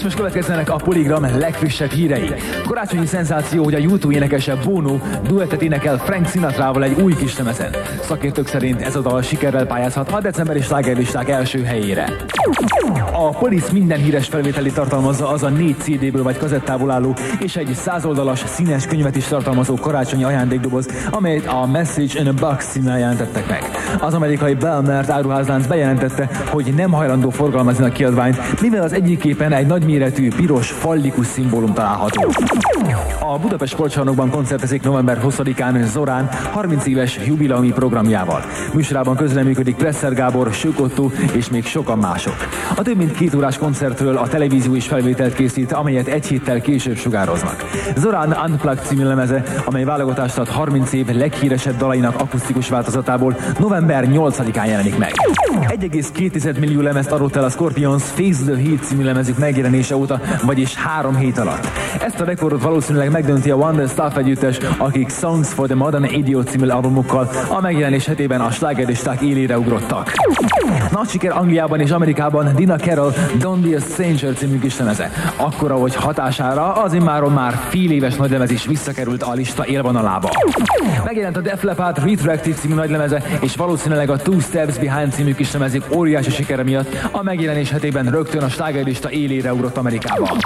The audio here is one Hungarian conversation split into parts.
És most következzenek a Polygram legfrissebb hírei. Karácsonyi szenzáció, hogy a YouTube énekese Bono duettet énekel Frank Sinatrával egy új kis lemezen. Szakértők szerint ez a dal sikerrel pályázhat a decemberi slágerlisták első helyére. A Police minden híres felvételi tartalmazza az a négy CD-ből vagy kazettából álló és egy százoldalas színes könyvet is tartalmazó karácsonyi ajándékdoboz, amelyet a Message in a Box címmel jelentettek meg. Az amerikai Belmert áruházlánc bejelentette, hogy nem hajlandó forgalmazni a kiadványt, mivel az egyik képen egy nagyméretű piros fallikus szimbólum található. A Budapest Sportcsarnokban koncertezik november 20-án Zorán 30 éves jubileumi programjával. Műsorában közreműködik Presser Gábor, Sökottó és még sokan mások. A több mint két órás koncertről a televízió is felvételt készít, amelyet egy héttel később sugároznak. Zorán Unplugged című lemeze, amely válogatást ad 30 év leghíresebb dalainak akusztikus változatából november 8-án jelenik meg. 1,2 millió lemezt adott el a Scorpions Face the Heat című lemezük megjelenése óta, vagyis három hét alatt. Ezt a rekordot valószínűleg megdönti a Wonder Stuff együttes, akik Songs for the Modern Idiot című albumukkal a megjelenés hetében a slágeristák élére ugrottak. Nagy siker Angliában és Amerikában Dina Carroll Don't Be a Stranger című kis lemeze. Akkora, hogy hatására az immáron már fél éves nagylemez is visszakerült a lista élvonalába. Megjelent a Def Leppard Retroactive című nagylemeze, és valószínűleg a Two Steps Behind című kis lemezük óriási sikere miatt a megjelenés hetében rögtön a slágerlista élére ugrott Amerikába.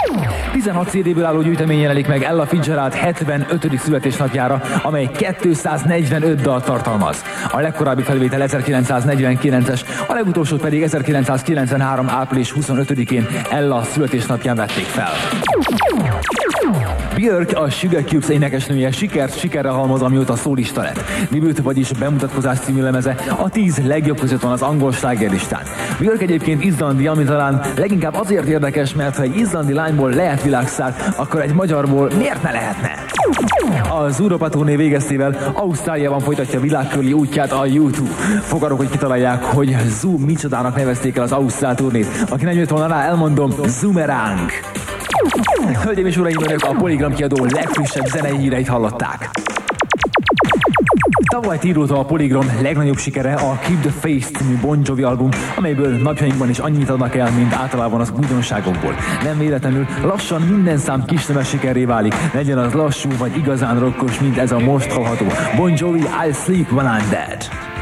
16 CD-ből álló gyűjtemény jelenik meg Ella Fitzgerald 75. születésnapjára, amely 245 dal tartalmaz. A legkorábbi felvétel 1949-es, a legutolsó pedig 1993. április 25-én Ella születésnapján vették fel. Björk, a Sugar Cubes énekesnője sikert sikerre halmoz, amióta szólista lett. Debüt, vagyis bemutatkozás című lemeze a 10 legjobb között van az angol slágerlistán. Björk egyébként izlandi, ami talán leginkább azért érdekes, mert ha egy izlandi lányból lehet világszár, akkor egy magyarból miért ne lehetne? Az Európa turné végeztével Ausztráliában folytatja világkörüli útját a YouTube. Fogadok, hogy kitalálják, hogy Zoom micsodának nevezték el az Ausztrál turnét. Aki nem jött volna rá, elmondom, Zoomerang. Hölgyeim és uraim, önök a Polygram kiadó legfrissebb zenei híreit hallották. Tavaly írta a Polygram legnagyobb sikere a Keep the Face című Bon Jovi album, amelyből napjainkban is annyit adnak el, mint általában az újdonságokból. Nem véletlenül lassan minden szám kisnemes sikeré válik, legyen az lassú vagy igazán rokkos, mint ez a most hallható Bon Jovi I'll Sleep When I'm Dead.